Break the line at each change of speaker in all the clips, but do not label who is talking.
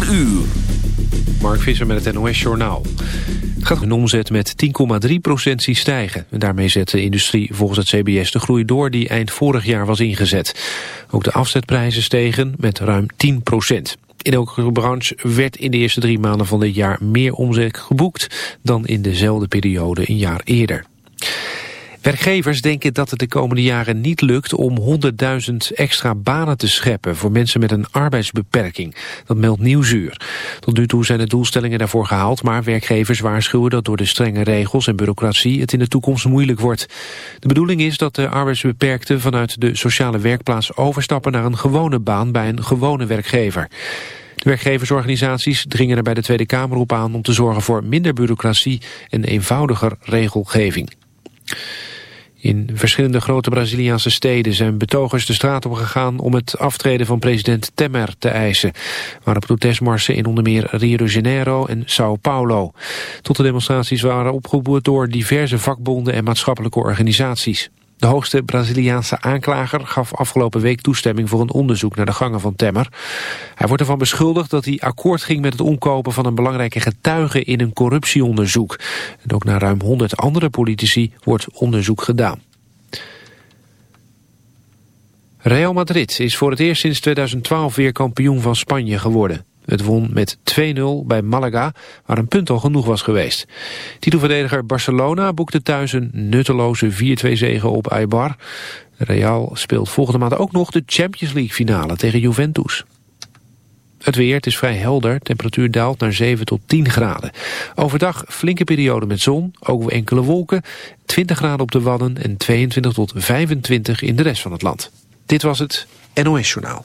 4 uur.
Mark Visser met het NOS Journaal. Gaat een omzet met 10,3% zien stijgen. En daarmee zet de industrie volgens het CBS de groei door die eind vorig jaar was ingezet. Ook de afzetprijzen stegen met ruim 10% In elke branche werd in de eerste drie maanden van dit jaar meer omzet geboekt dan in dezelfde periode een jaar eerder. Werkgevers denken dat het de komende jaren niet lukt om 100.000 extra banen te scheppen voor mensen met een arbeidsbeperking. Dat meldt Nieuwsuur. Tot nu toe zijn de doelstellingen daarvoor gehaald, maar werkgevers waarschuwen dat door de strenge regels en bureaucratie het in de toekomst moeilijk wordt. De bedoeling is dat de arbeidsbeperkten vanuit de sociale werkplaats overstappen naar een gewone baan bij een gewone werkgever. De werkgeversorganisaties dringen er bij de Tweede Kamer op aan om te zorgen voor minder bureaucratie en eenvoudiger regelgeving. In verschillende grote Braziliaanse steden zijn betogers de straat op gegaan om het aftreden van president Temer te eisen. Waren protestmarsen in onder meer Rio de Janeiro en Sao Paulo. Tot de demonstraties waren opgeroepen door diverse vakbonden en maatschappelijke organisaties. De hoogste Braziliaanse aanklager gaf afgelopen week toestemming voor een onderzoek naar de gangen van Temmer. Hij wordt ervan beschuldigd dat hij akkoord ging met het omkopen van een belangrijke getuige in een corruptieonderzoek. En ook naar ruim 100 andere politici wordt onderzoek gedaan. Real Madrid is voor het eerst sinds 2012 weer kampioen van Spanje geworden. Het won met 2-0 bij Malaga, waar een punt al genoeg was geweest. Titelverdediger Barcelona boekte thuis een nutteloze 4-2 zege op Eibar. Real speelt volgende maand ook nog de Champions League finale tegen Juventus. Het weer, is vrij helder, temperatuur daalt naar 7 tot 10 graden. Overdag flinke periode met zon, ook enkele wolken, 20 graden op de Wadden en 22 tot 25 in de rest van het land. Dit was het NOS Journaal.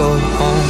go home.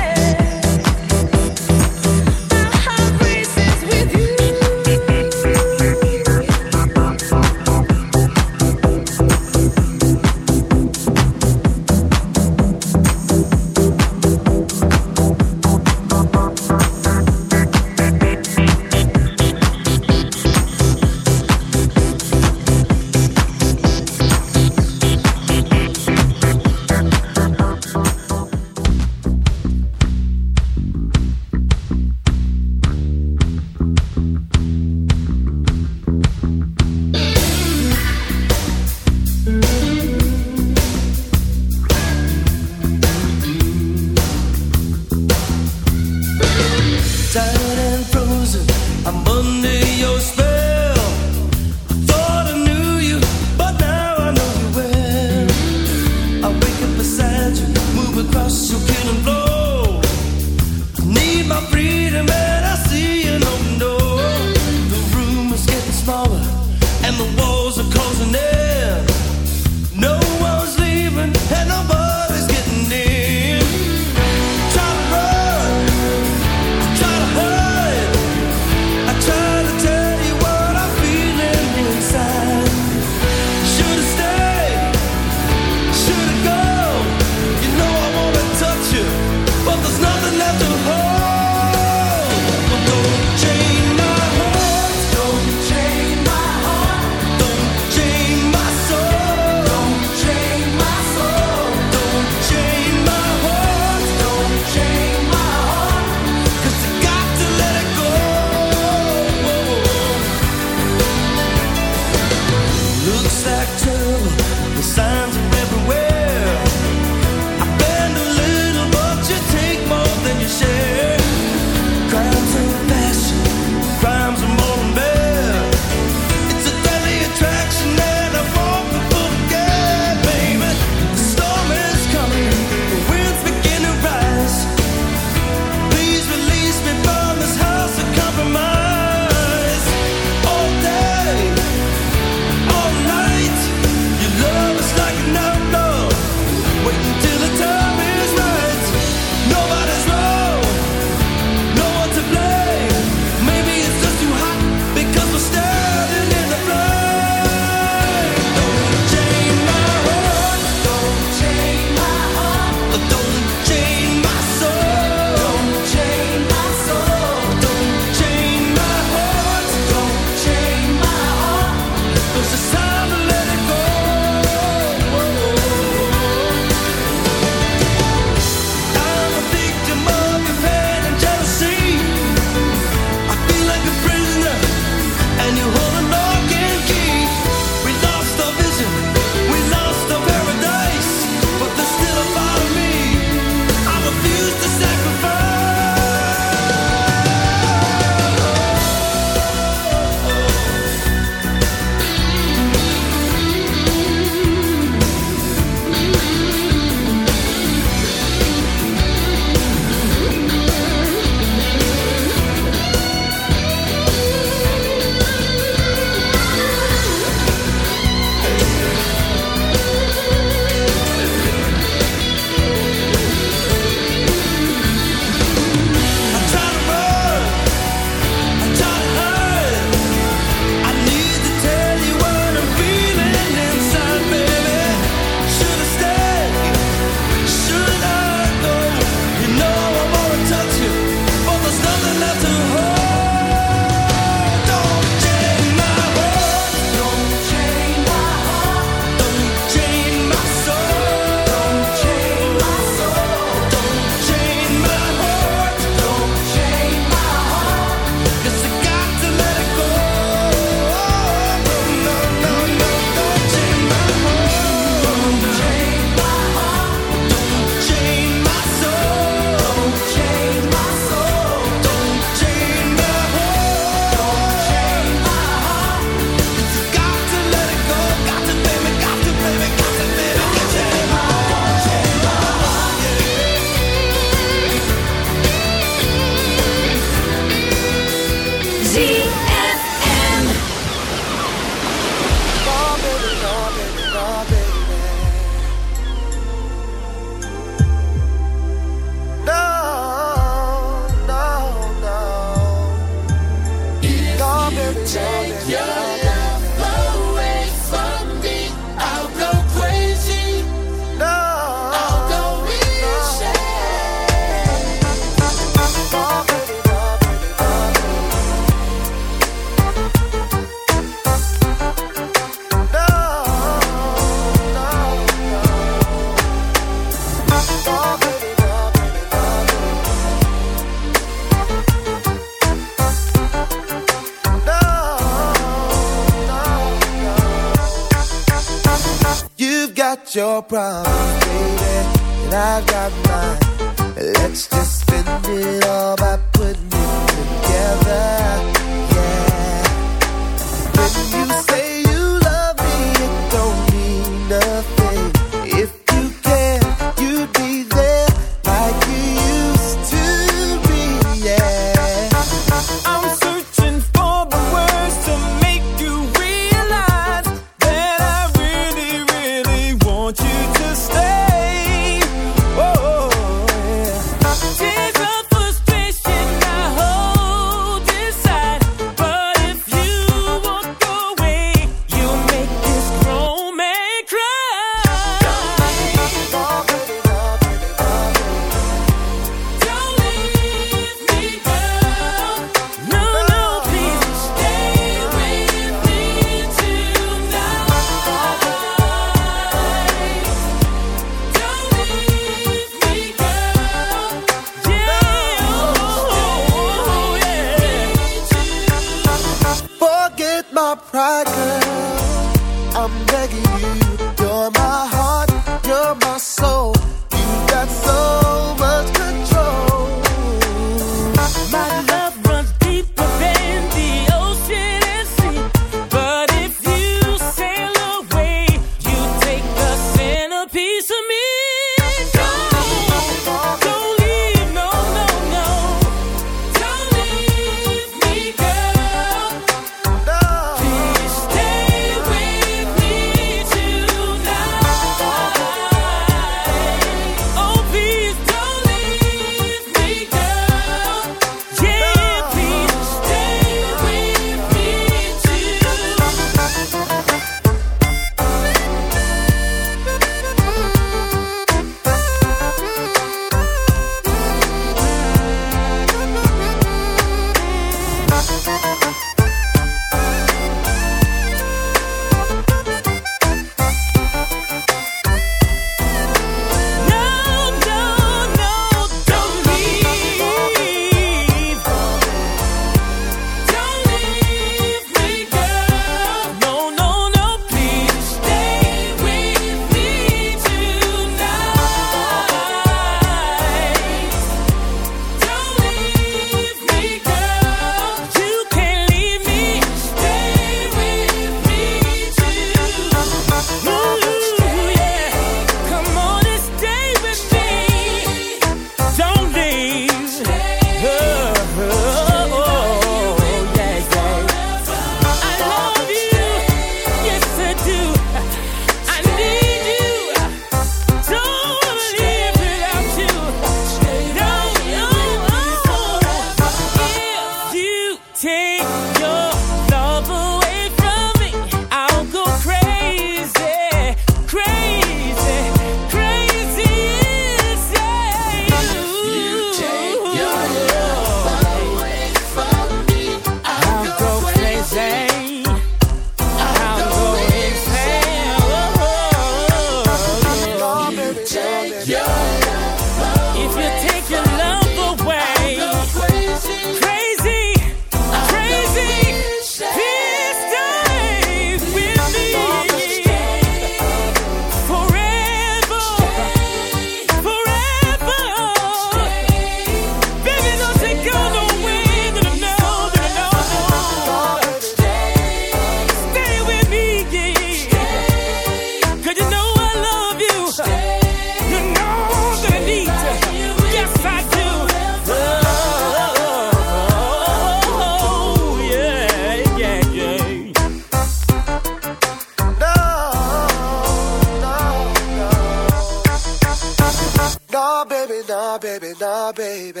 Baby, nah, baby, nah, baby.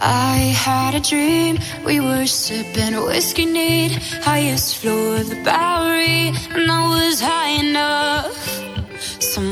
I had a dream, we were sipping whiskey neat, highest floor of the Bowery, and I was high enough. Some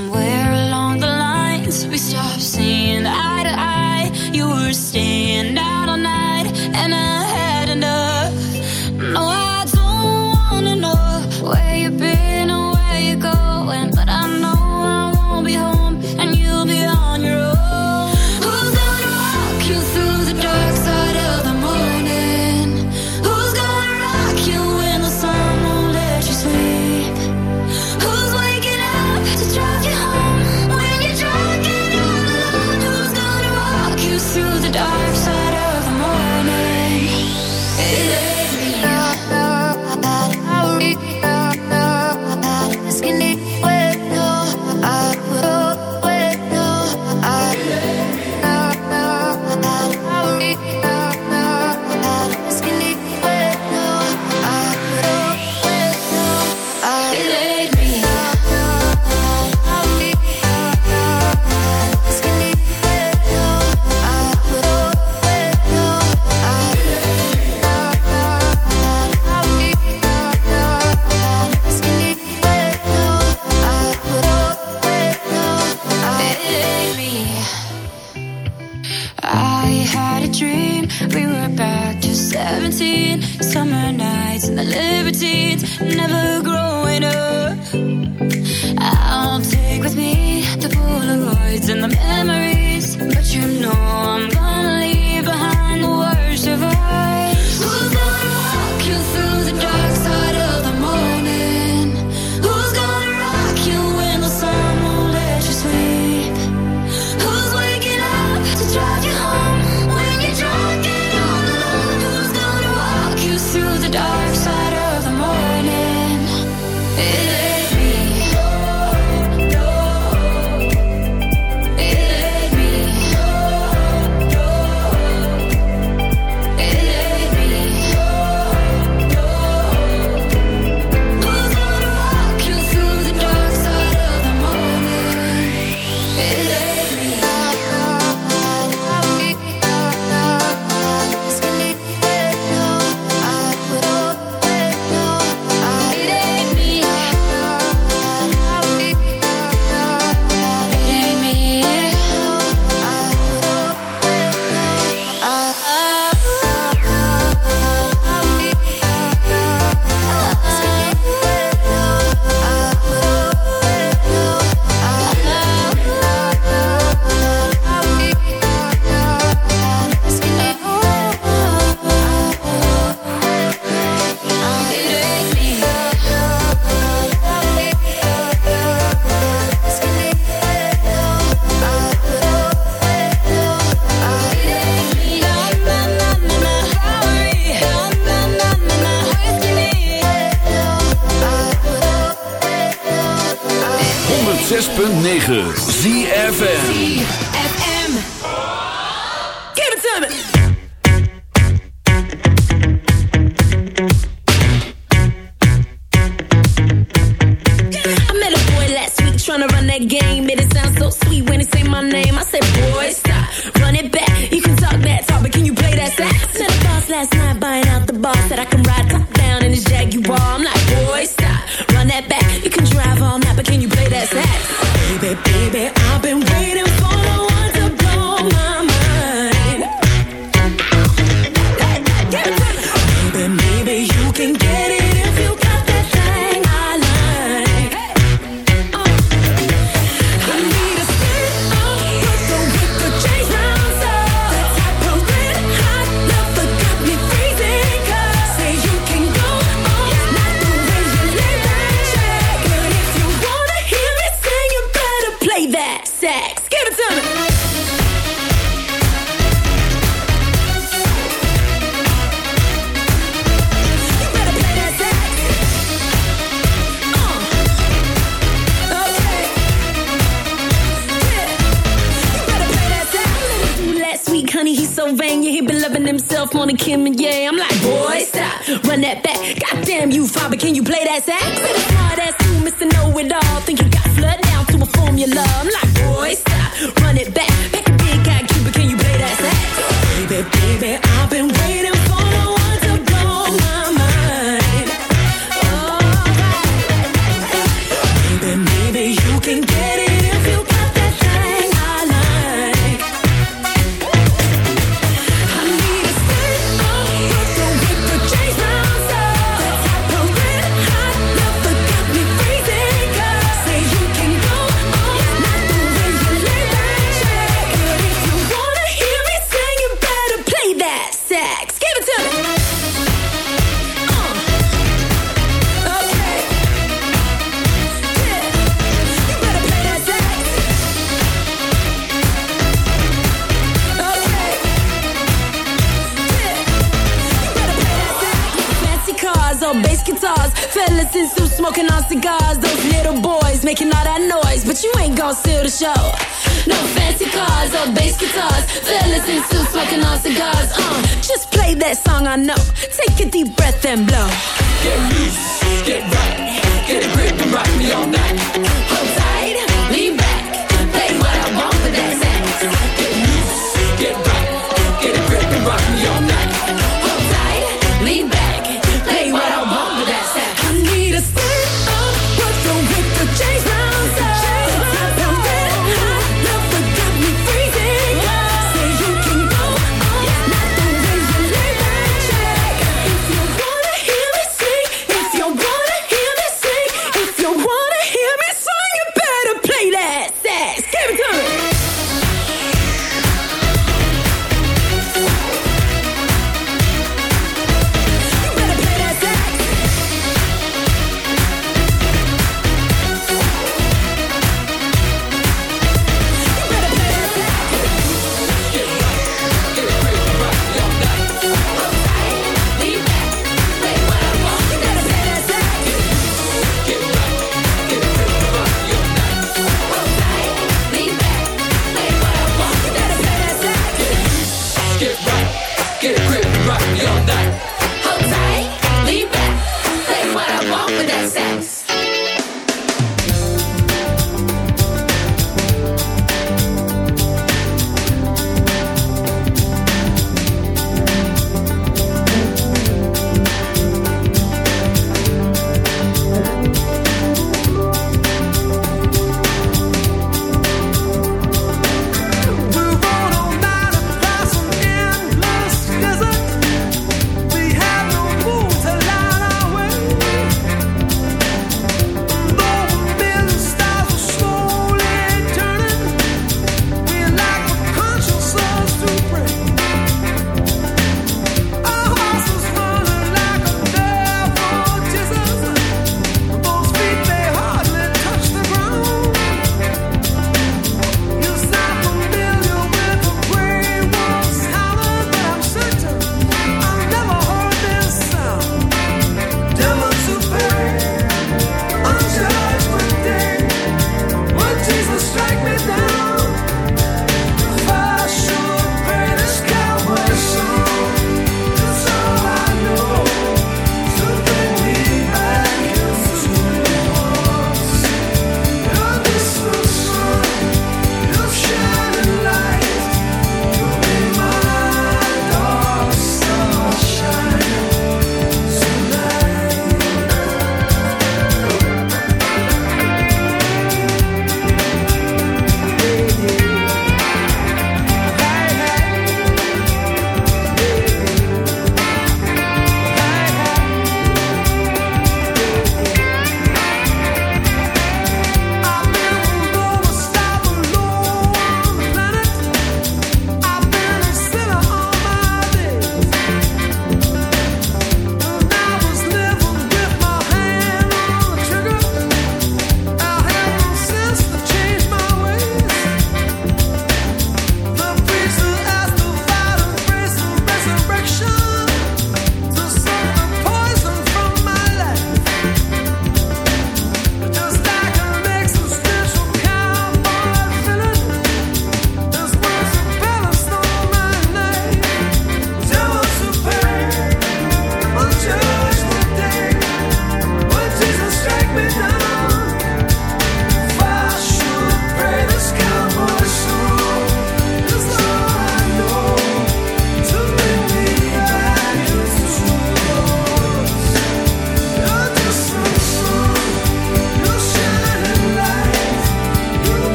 show.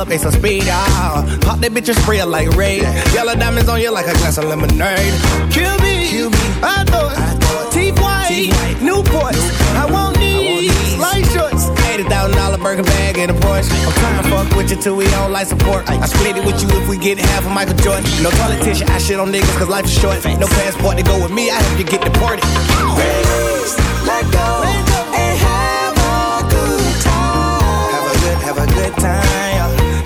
Ballin' in that club, they some speed ah. Pop that bitch and spray it like Ray. Yellow diamonds on you like a glass of lemonade. Kill me, Kill me. I thought. Teeth white, Newports. I want these light shorts. Eighty thousand dollar burger bag and a Porsche. I'm trying to fuck with you till we on life support. I split it with you if we get half of Michael Jordan. No toilet tissue, I shit on niggas cause life is short. No passport to go with me, I have to get deported. Raise, let go, and have a good time. Have a good, have a good time.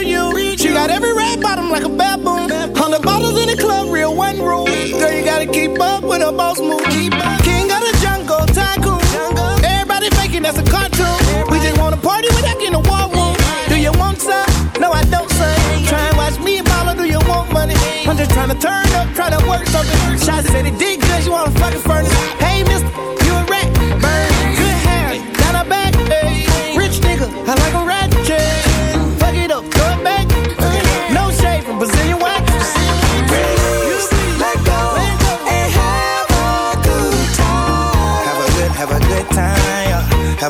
real you. She got every red bottom like a baboon. Hundred bottles in the club, real one rule. Girl, you gotta keep up with her boss move. King of the jungle, tycoon. Everybody faking that's a cartoon. We just wanna party without getting a war room. Do you want some? No, I don't, son. Try and watch me and mama, do you want money? I'm just trying to turn up, try to work something. Shots said it did good, you wanna fucking furnace. Hey, mister,